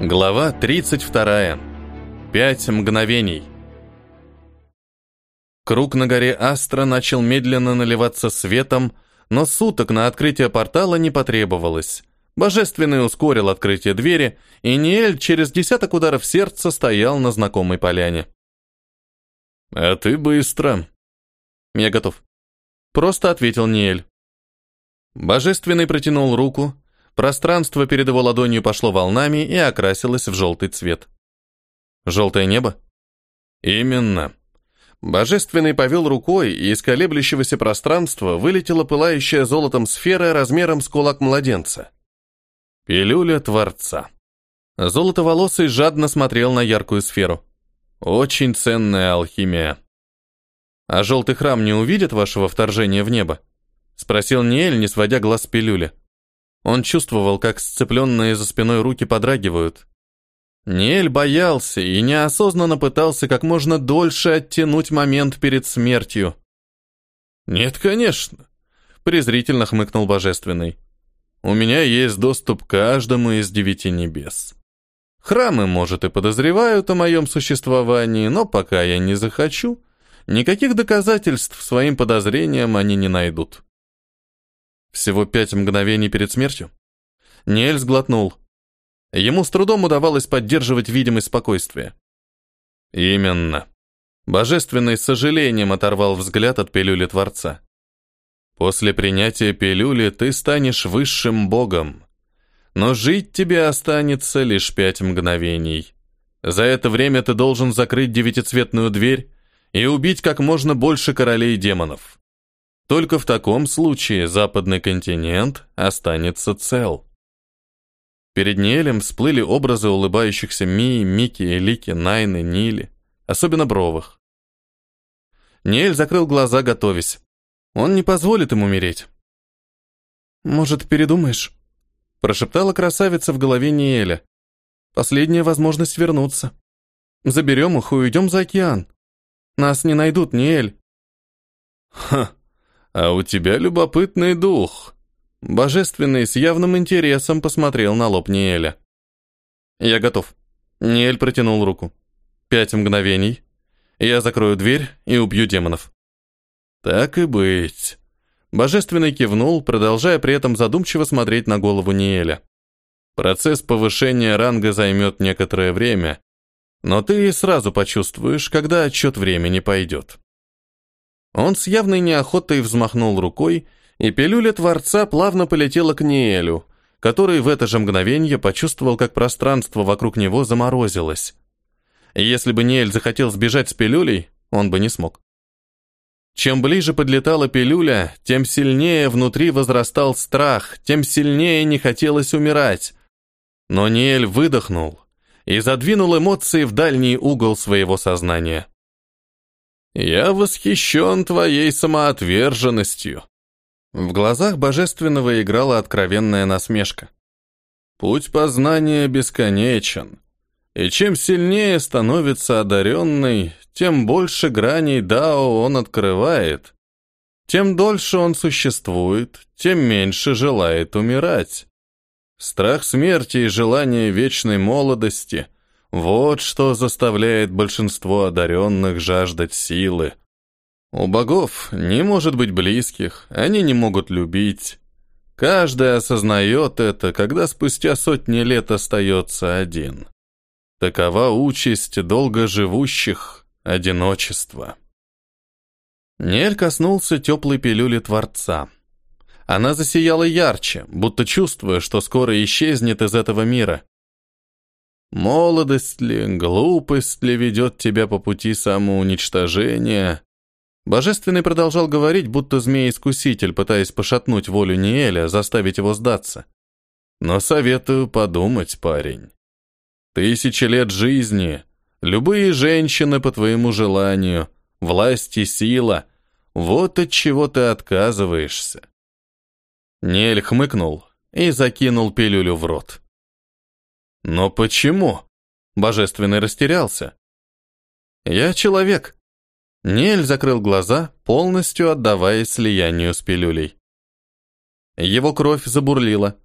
Глава 32. Пять мгновений. Круг на горе Астра начал медленно наливаться светом, но суток на открытие портала не потребовалось. Божественный ускорил открытие двери, и Ниэль через десяток ударов сердца стоял на знакомой поляне. «А ты быстро». «Я готов». Просто ответил Ниэль. Божественный протянул руку, Пространство перед его ладонью пошло волнами и окрасилось в желтый цвет. Желтое небо? Именно. Божественный повел рукой, и из колеблющегося пространства вылетела пылающая золотом сфера размером с кулак младенца. Пилюля Творца. Золотоволосый жадно смотрел на яркую сферу. Очень ценная алхимия. «А желтый храм не увидит вашего вторжения в небо?» — спросил Ниэль, не сводя глаз с пилюли. Он чувствовал, как сцепленные за спиной руки подрагивают. Ниэль боялся и неосознанно пытался как можно дольше оттянуть момент перед смертью. «Нет, конечно», — презрительно хмыкнул Божественный. «У меня есть доступ к каждому из девяти небес. Храмы, может, и подозревают о моем существовании, но пока я не захочу, никаких доказательств своим подозрениям они не найдут». Всего пять мгновений перед смертью? Ниэль сглотнул. Ему с трудом удавалось поддерживать видимость спокойствия. Именно. Божественный с сожалением оторвал взгляд от пилюли Творца. После принятия пилюли ты станешь высшим богом. Но жить тебе останется лишь пять мгновений. За это время ты должен закрыть девятицветную дверь и убить как можно больше королей демонов. Только в таком случае западный континент останется цел. Перед Ниэлем всплыли образы улыбающихся Мии, Мики, Элики, Найны, Нили, особенно Бровых. Ниэль закрыл глаза, готовясь. Он не позволит им умереть. «Может, передумаешь?» прошептала красавица в голове Ниэля. «Последняя возможность вернуться. Заберем их и уйдем за океан. Нас не найдут, Ниэль». «Ха!» «А у тебя любопытный дух». Божественный с явным интересом посмотрел на лоб Ниэля. «Я готов». Ниэль протянул руку. «Пять мгновений. Я закрою дверь и убью демонов». «Так и быть». Божественный кивнул, продолжая при этом задумчиво смотреть на голову Ниэля. «Процесс повышения ранга займет некоторое время, но ты сразу почувствуешь, когда отчет времени пойдет». Он с явной неохотой взмахнул рукой, и пилюля Творца плавно полетела к Ниэлю, который в это же мгновение почувствовал, как пространство вокруг него заморозилось. Если бы Ниэль захотел сбежать с пилюлей, он бы не смог. Чем ближе подлетала пилюля, тем сильнее внутри возрастал страх, тем сильнее не хотелось умирать. Но Ниэль выдохнул и задвинул эмоции в дальний угол своего сознания. «Я восхищен твоей самоотверженностью». В глазах Божественного играла откровенная насмешка. «Путь познания бесконечен, и чем сильнее становится одаренный, тем больше граней Дао он открывает, тем дольше он существует, тем меньше желает умирать. Страх смерти и желание вечной молодости вот что заставляет большинство одаренных жаждать силы. У богов не может быть близких, они не могут любить. Каждый осознает это, когда спустя сотни лет остается один. Такова участь долгоживущих одиночества. Нель коснулся теплой пилюли Творца. Она засияла ярче, будто чувствуя, что скоро исчезнет из этого мира. Молодость ли, глупость ли ведет тебя по пути самоуничтожения? Божественный продолжал говорить, будто змей-искуситель, пытаясь пошатнуть волю Ниэля, заставить его сдаться. Но советую подумать, парень. Тысячи лет жизни, любые женщины по твоему желанию, власть и сила — вот от чего ты отказываешься. Ниэль хмыкнул и закинул пилюлю в рот. Но почему? Божественный растерялся. Я человек. Нель закрыл глаза, полностью отдаваясь слиянию с пилюлей. Его кровь забурлила.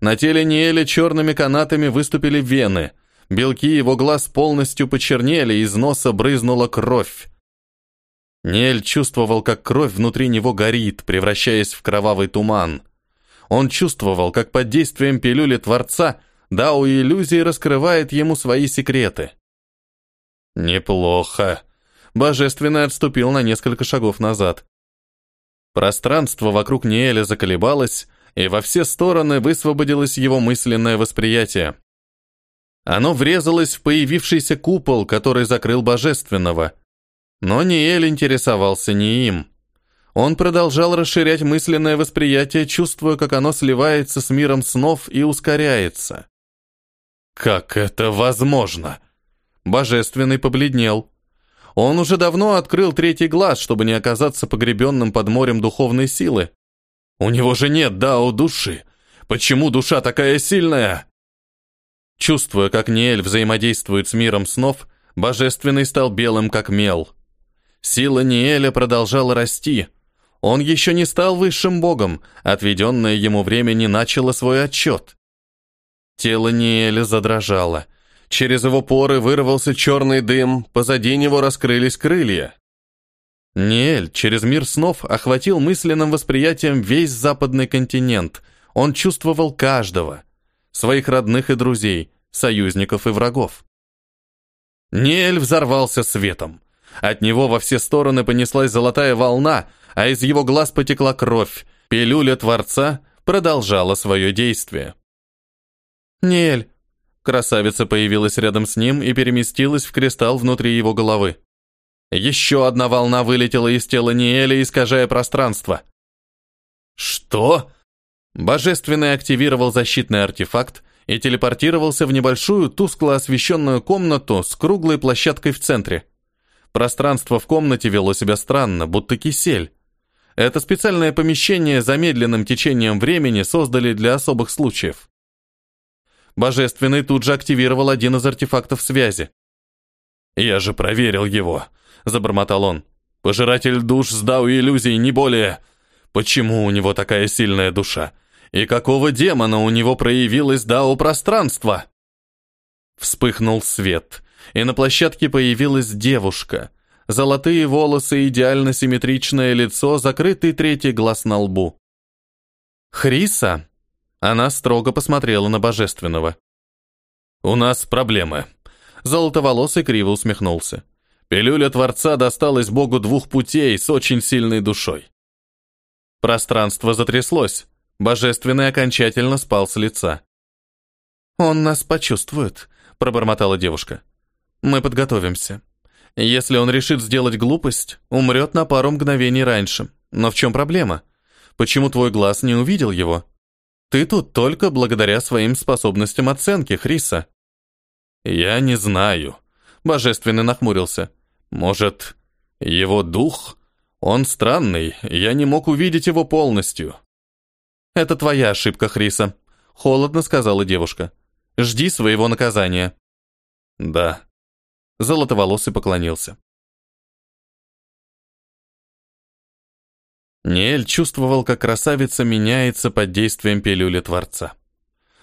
На теле Ниэля черными канатами выступили вены. Белки его глаз полностью почернели, из носа брызнула кровь. Ниэль чувствовал, как кровь внутри него горит, превращаясь в кровавый туман. Он чувствовал, как под действием пилюли Творца Дао иллюзии раскрывает ему свои секреты. Неплохо. Божественный отступил на несколько шагов назад. Пространство вокруг Ниэля заколебалось, и во все стороны высвободилось его мысленное восприятие. Оно врезалось в появившийся купол, который закрыл Божественного. Но Ниэль интересовался не им. Он продолжал расширять мысленное восприятие, чувствуя, как оно сливается с миром снов и ускоряется. «Как это возможно?» Божественный побледнел. Он уже давно открыл третий глаз, чтобы не оказаться погребенным под морем духовной силы. У него же нет дао души. Почему душа такая сильная? Чувствуя, как Ниэль взаимодействует с миром снов, Божественный стал белым, как мел. Сила Ниэля продолжала расти. Он еще не стал высшим богом, отведенное ему время не начало свой отчет. Тело Ниэля задрожало. Через его поры вырвался черный дым, позади него раскрылись крылья. Ниэль через мир снов охватил мысленным восприятием весь западный континент. Он чувствовал каждого. Своих родных и друзей, союзников и врагов. Ниэль взорвался светом. От него во все стороны понеслась золотая волна, а из его глаз потекла кровь. Пилюля Творца продолжала свое действие. «Ниэль, Красавица появилась рядом с ним и переместилась в кристалл внутри его головы. Еще одна волна вылетела из тела Ниэля, искажая пространство. «Что?» Божественный активировал защитный артефакт и телепортировался в небольшую, тускло освещенную комнату с круглой площадкой в центре. Пространство в комнате вело себя странно, будто кисель. Это специальное помещение замедленным течением времени создали для особых случаев. Божественный тут же активировал один из артефактов связи. «Я же проверил его», — забормотал он. «Пожиратель душ сдал иллюзий, не более. Почему у него такая сильная душа? И какого демона у него проявилось дао пространство?» Вспыхнул свет, и на площадке появилась девушка. Золотые волосы, идеально симметричное лицо, закрытый третий глаз на лбу. «Хриса?» Она строго посмотрела на Божественного. «У нас проблемы». Золотоволосый криво усмехнулся. Пилюля Творца досталась Богу двух путей с очень сильной душой. Пространство затряслось. Божественный окончательно спал с лица. «Он нас почувствует», — пробормотала девушка. «Мы подготовимся. Если он решит сделать глупость, умрет на пару мгновений раньше. Но в чем проблема? Почему твой глаз не увидел его?» Ты тут только благодаря своим способностям оценки, Хриса. Я не знаю. Божественный нахмурился. Может, его дух? Он странный, я не мог увидеть его полностью. Это твоя ошибка, Хриса, холодно сказала девушка. Жди своего наказания. Да. Золотоволосый поклонился. Ниэль чувствовал, как красавица меняется под действием пилюли Творца.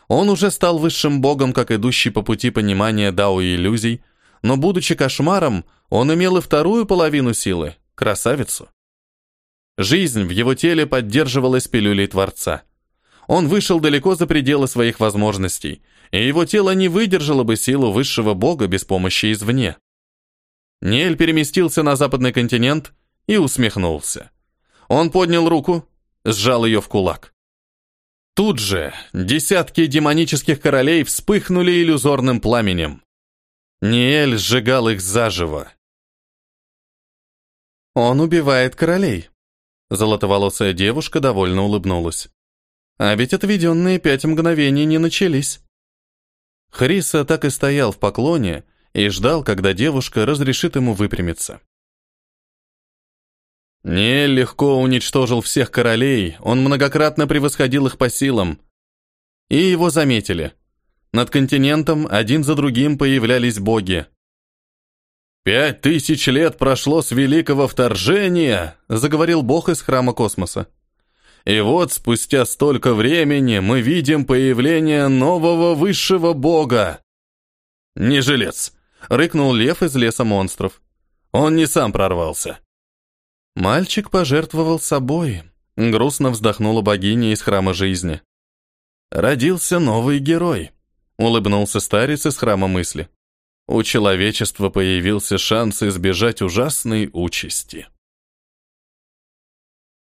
Он уже стал высшим богом, как идущий по пути понимания дао и иллюзий, но, будучи кошмаром, он имел и вторую половину силы — красавицу. Жизнь в его теле поддерживалась пилюлей Творца. Он вышел далеко за пределы своих возможностей, и его тело не выдержало бы силу высшего бога без помощи извне. Ниэль переместился на западный континент и усмехнулся. Он поднял руку, сжал ее в кулак. Тут же десятки демонических королей вспыхнули иллюзорным пламенем. Ниэль сжигал их заживо. «Он убивает королей», — золотоволосая девушка довольно улыбнулась. «А ведь отведенные пять мгновений не начались». Хриса так и стоял в поклоне и ждал, когда девушка разрешит ему выпрямиться. Не легко уничтожил всех королей, он многократно превосходил их по силам. И его заметили. Над континентом один за другим появлялись боги. «Пять тысяч лет прошло с великого вторжения», — заговорил бог из храма космоса. И вот спустя столько времени мы видим появление нового высшего бога. Не жилец, рыкнул лев из леса монстров. Он не сам прорвался. Мальчик пожертвовал собой, грустно вздохнула богиня из храма жизни. Родился новый герой, улыбнулся старец из храма мысли. У человечества появился шанс избежать ужасной участи.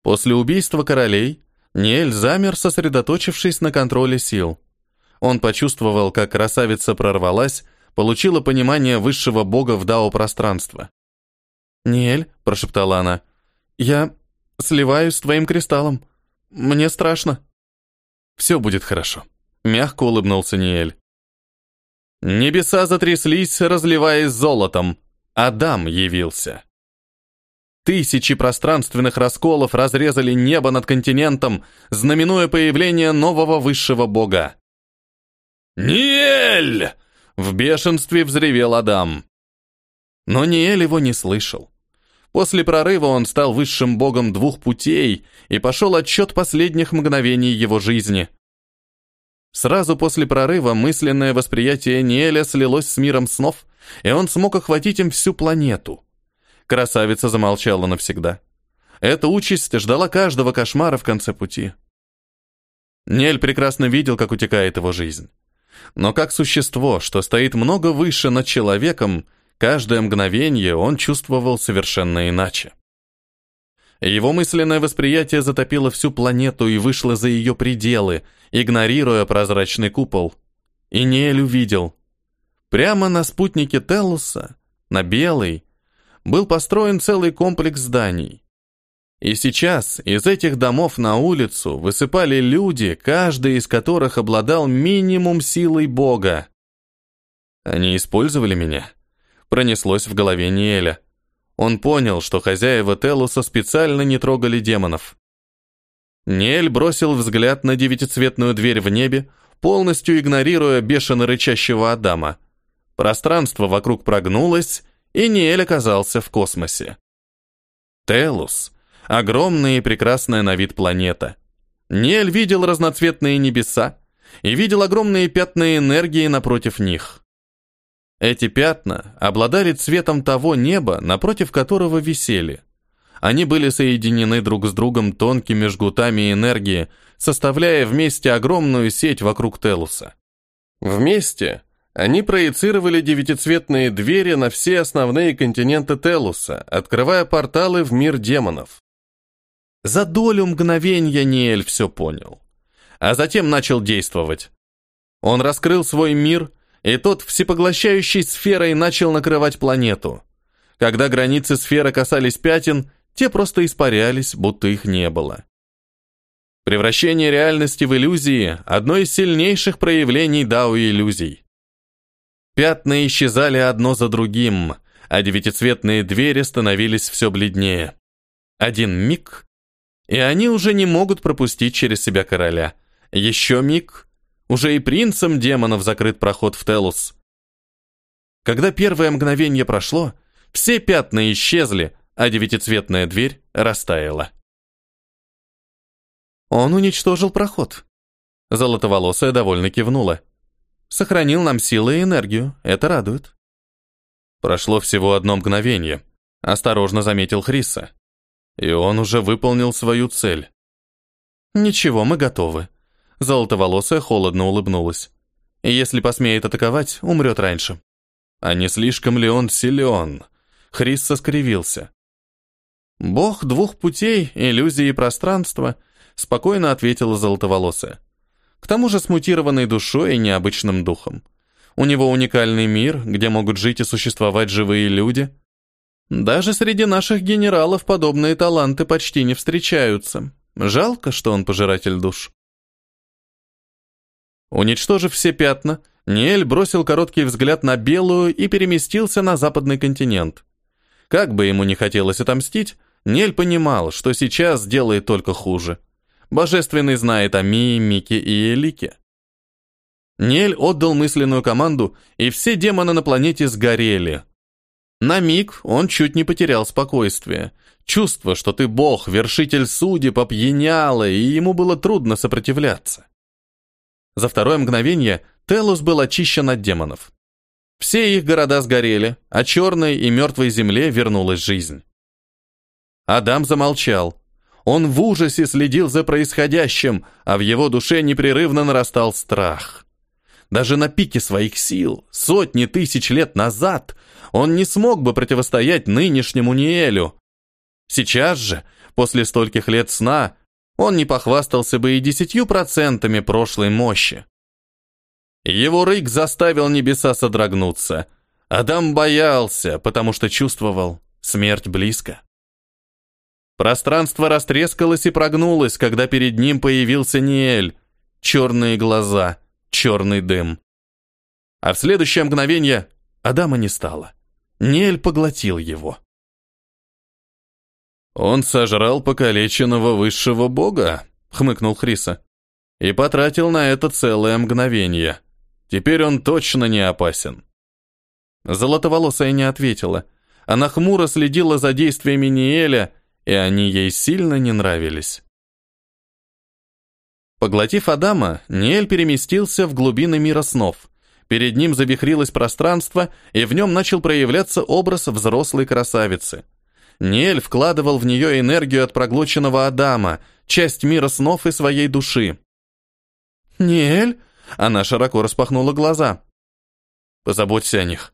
После убийства королей Ниэль замер, сосредоточившись на контроле сил. Он почувствовал, как красавица прорвалась, получила понимание высшего бога в дао-пространство. «Ниэль», — прошептала она, — «я сливаюсь с твоим кристаллом. Мне страшно». «Все будет хорошо», — мягко улыбнулся Ниэль. Небеса затряслись, разливаясь золотом. Адам явился. Тысячи пространственных расколов разрезали небо над континентом, знаменуя появление нового высшего бога. «Ниэль!» — в бешенстве взревел Адам. Но Ниэль его не слышал. После прорыва он стал высшим богом двух путей, и пошел отчет последних мгновений его жизни. Сразу после прорыва мысленное восприятие Ниэля слилось с миром снов, и он смог охватить им всю планету. Красавица замолчала навсегда. Эта участь ждала каждого кошмара в конце пути. Нель прекрасно видел, как утекает его жизнь. Но как существо, что стоит много выше над человеком, каждое мгновение он чувствовал совершенно иначе. Его мысленное восприятие затопило всю планету и вышло за ее пределы, игнорируя прозрачный купол. И Нель увидел. Прямо на спутнике Телуса, на белой, был построен целый комплекс зданий. И сейчас из этих домов на улицу высыпали люди, каждый из которых обладал минимум силой Бога. Они использовали меня. Пронеслось в голове Ниэля. Он понял, что хозяева Телуса специально не трогали демонов. Ниэль бросил взгляд на девятицветную дверь в небе, полностью игнорируя бешено рычащего Адама. Пространство вокруг прогнулось, и Ниэль оказался в космосе. Телус — огромная и прекрасная на вид планета. Ниэль видел разноцветные небеса и видел огромные пятна энергии напротив них. Эти пятна обладали цветом того неба, напротив которого висели. Они были соединены друг с другом тонкими жгутами энергии, составляя вместе огромную сеть вокруг Телуса. Вместе они проецировали девятицветные двери на все основные континенты Телуса, открывая порталы в мир демонов. За долю мгновения Ниэль все понял. А затем начал действовать. Он раскрыл свой мир, и тот всепоглощающей сферой начал накрывать планету. Когда границы сферы касались пятен, те просто испарялись, будто их не было. Превращение реальности в иллюзии – одно из сильнейших проявлений дао-иллюзий. Пятна исчезали одно за другим, а девятицветные двери становились все бледнее. Один миг, и они уже не могут пропустить через себя короля. Еще миг, уже и принцем демонов закрыт проход в Телус. Когда первое мгновение прошло, все пятна исчезли, а девятицветная дверь растаяла. Он уничтожил проход. Золотоволосая довольно кивнула. Сохранил нам силы и энергию, это радует. Прошло всего одно мгновение, осторожно заметил Хриса. И он уже выполнил свою цель. Ничего, мы готовы. Золотоволосая холодно улыбнулась. Если посмеет атаковать, умрет раньше. А не слишком ли он силен? Хрисса скривился. Бог двух путей, иллюзии и пространства, спокойно ответила золотоволосая к тому же с мутированной душой и необычным духом. У него уникальный мир, где могут жить и существовать живые люди. Даже среди наших генералов подобные таланты почти не встречаются. Жалко, что он пожиратель душ. Уничтожив все пятна, Ниэль бросил короткий взгляд на белую и переместился на западный континент. Как бы ему ни хотелось отомстить, Ниэль понимал, что сейчас делает только хуже. Божественный знает о Мии, Мике и Элике. Нель отдал мысленную команду, и все демоны на планете сгорели. На миг он чуть не потерял спокойствие. Чувство, что ты бог, вершитель судеб, опьяняло, и ему было трудно сопротивляться. За второе мгновение Телус был очищен от демонов. Все их города сгорели, а черной и мертвой земле вернулась жизнь. Адам замолчал. Он в ужасе следил за происходящим, а в его душе непрерывно нарастал страх. Даже на пике своих сил, сотни тысяч лет назад, он не смог бы противостоять нынешнему Ниэлю. Сейчас же, после стольких лет сна, он не похвастался бы и десятью процентами прошлой мощи. Его рык заставил небеса содрогнуться. Адам боялся, потому что чувствовал, смерть близко. Пространство растрескалось и прогнулось, когда перед ним появился Ниэль. Черные глаза, черный дым. А в следующее мгновение Адама не стало. Ниэль поглотил его. «Он сожрал покалеченного высшего бога», — хмыкнул Хриса, «и потратил на это целое мгновение». Теперь он точно не опасен. Золотоволосая не ответила. Она хмуро следила за действиями Ниэля, и они ей сильно не нравились. Поглотив Адама, Ниэль переместился в глубины мира снов. Перед ним завихрилось пространство, и в нем начал проявляться образ взрослой красавицы. Ниэль вкладывал в нее энергию от проглоченного Адама, часть мира снов и своей души. «Ниэль?» Она широко распахнула глаза. «Позаботься о них».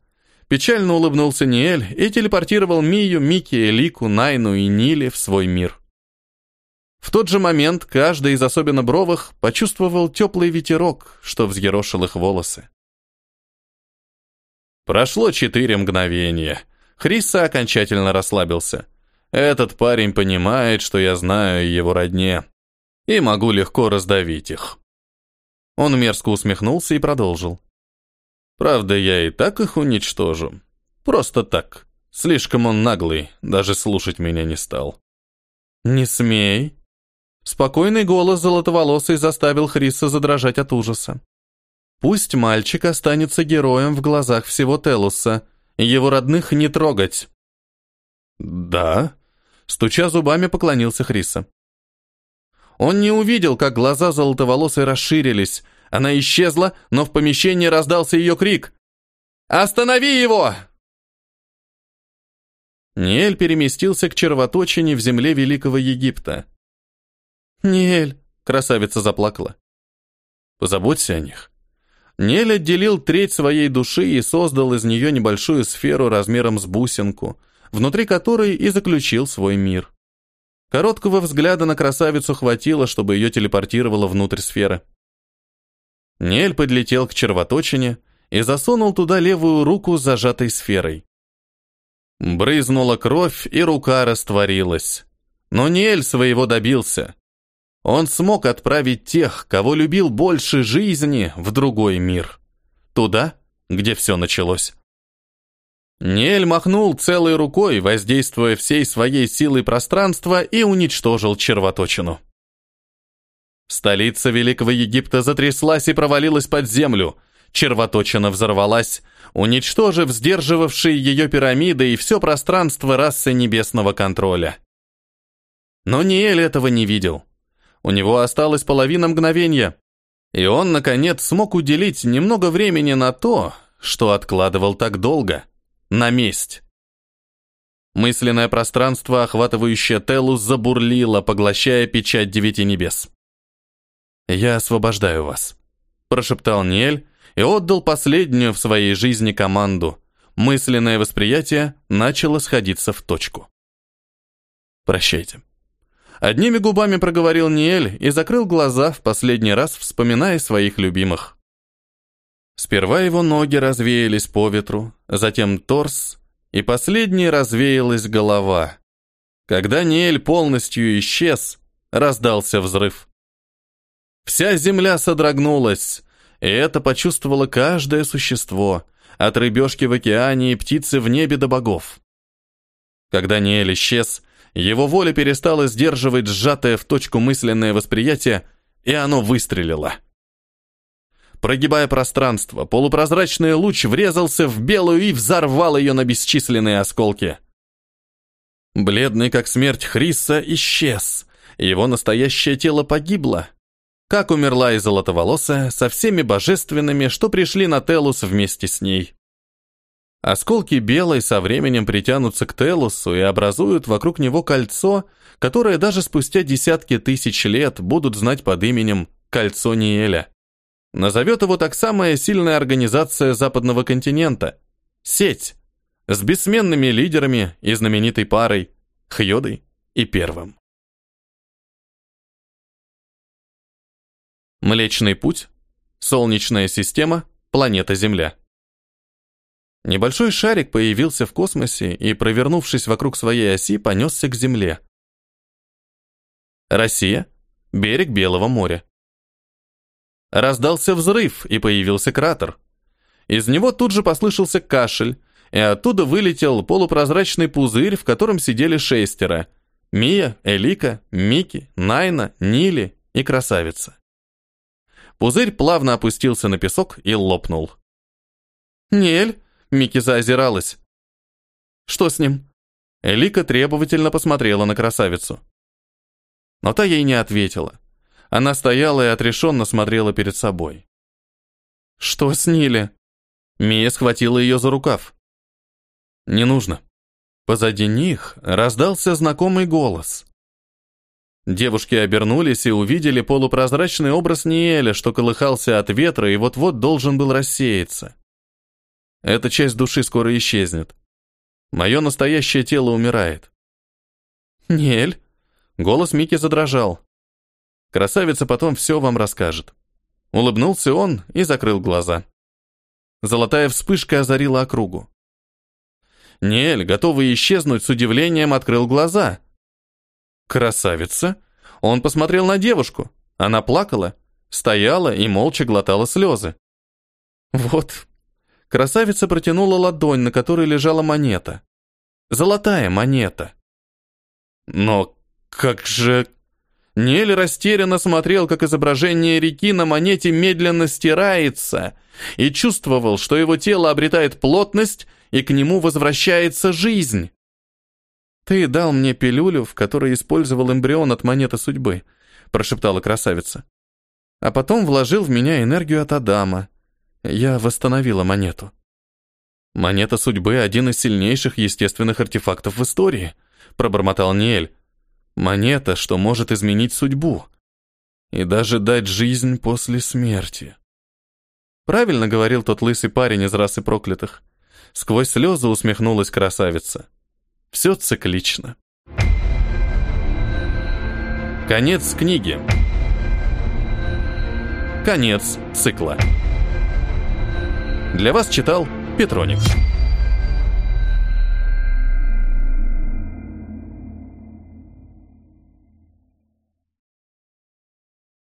Печально улыбнулся Ниэль и телепортировал Мию, Мики, Элику, Найну и Нили в свой мир. В тот же момент каждый из особенно бровых почувствовал теплый ветерок, что взъерошил их волосы. Прошло четыре мгновения. Хриса окончательно расслабился. Этот парень понимает, что я знаю его родне, и могу легко раздавить их. Он мерзко усмехнулся и продолжил. Правда, я и так их уничтожу. Просто так. Слишком он наглый, даже слушать меня не стал. Не смей. Спокойный голос золотоволосый заставил Хриса задрожать от ужаса. Пусть мальчик останется героем в глазах всего Телуса, его родных не трогать. Да, стуча зубами, поклонился Хриса. Он не увидел, как глаза золотоволосой расширились. Она исчезла, но в помещении раздался ее крик. «Останови его!» Ниэль переместился к червоточине в земле Великого Египта. «Ниэль!» — красавица заплакала. «Позаботься о них». Ниэль отделил треть своей души и создал из нее небольшую сферу размером с бусинку, внутри которой и заключил свой мир. Короткого взгляда на красавицу хватило, чтобы ее телепортировало внутрь сферы. Нель подлетел к червоточине и засунул туда левую руку с зажатой сферой. Брызнула кровь, и рука растворилась. Но Нель своего добился. Он смог отправить тех, кого любил больше жизни, в другой мир. Туда, где все началось. Нель махнул целой рукой, воздействуя всей своей силой пространства и уничтожил червоточину. Столица Великого Египта затряслась и провалилась под землю. Червоточина взорвалась, уничтожив сдерживавшие ее пирамиды и все пространство расы небесного контроля. Но Ниэль этого не видел. У него осталась половина мгновения, и он, наконец, смог уделить немного времени на то, что откладывал так долго — на месть. Мысленное пространство, охватывающее Телус, забурлило, поглощая печать девяти небес. «Я освобождаю вас», – прошептал Ниэль и отдал последнюю в своей жизни команду. Мысленное восприятие начало сходиться в точку. «Прощайте». Одними губами проговорил Ниэль и закрыл глаза в последний раз, вспоминая своих любимых. Сперва его ноги развеялись по ветру, затем торс, и последней развеялась голова. Когда Ниэль полностью исчез, раздался взрыв. Вся земля содрогнулась, и это почувствовало каждое существо, от рыбешки в океане и птицы в небе до богов. Когда Ниэль исчез, его воля перестала сдерживать сжатое в точку мысленное восприятие, и оно выстрелило. Прогибая пространство, полупрозрачный луч врезался в белую и взорвал ее на бесчисленные осколки. Бледный как смерть Хриса исчез. Его настоящее тело погибло. Как умерла и золотоволосая, со всеми божественными, что пришли на Телус вместе с ней. Осколки белой со временем притянутся к Телусу и образуют вокруг него кольцо, которое даже спустя десятки тысяч лет будут знать под именем «Кольцо Ниэля». Назовет его так самая сильная организация западного континента – сеть, с бессменными лидерами и знаменитой парой Хьодой и Первым. Млечный путь, Солнечная система, планета Земля. Небольшой шарик появился в космосе и, провернувшись вокруг своей оси, понесся к Земле. Россия, берег Белого моря. Раздался взрыв, и появился кратер. Из него тут же послышался кашель, и оттуда вылетел полупрозрачный пузырь, в котором сидели шестеро. Мия, Элика, Мики, Найна, Нили и красавица. Пузырь плавно опустился на песок и лопнул. «Нель?» — Мики заозиралась. «Что с ним?» Элика требовательно посмотрела на красавицу. Но та ей не ответила. Она стояла и отрешенно смотрела перед собой. «Что с Ниле?» Мия схватила ее за рукав. «Не нужно». Позади них раздался знакомый голос. Девушки обернулись и увидели полупрозрачный образ Ниэля, что колыхался от ветра и вот-вот должен был рассеяться. Эта часть души скоро исчезнет. Мое настоящее тело умирает. «Ниэль?» Голос Мики задрожал. Красавица потом все вам расскажет. Улыбнулся он и закрыл глаза. Золотая вспышка озарила округу. Ниэль, готовый исчезнуть, с удивлением открыл глаза. Красавица? Он посмотрел на девушку. Она плакала, стояла и молча глотала слезы. Вот. Красавица протянула ладонь, на которой лежала монета. Золотая монета. Но как же... Нель растерянно смотрел, как изображение реки на монете медленно стирается, и чувствовал, что его тело обретает плотность, и к нему возвращается жизнь. «Ты дал мне пилюлю, в которой использовал эмбрион от монеты судьбы», прошептала красавица. «А потом вложил в меня энергию от Адама. Я восстановила монету». «Монета судьбы — один из сильнейших естественных артефактов в истории», пробормотал Ниэль. Монета, что может изменить судьбу. И даже дать жизнь после смерти. Правильно говорил тот лысый парень из расы проклятых. Сквозь слезы усмехнулась красавица. Все циклично. Конец книги. Конец цикла. Для вас читал Петроник.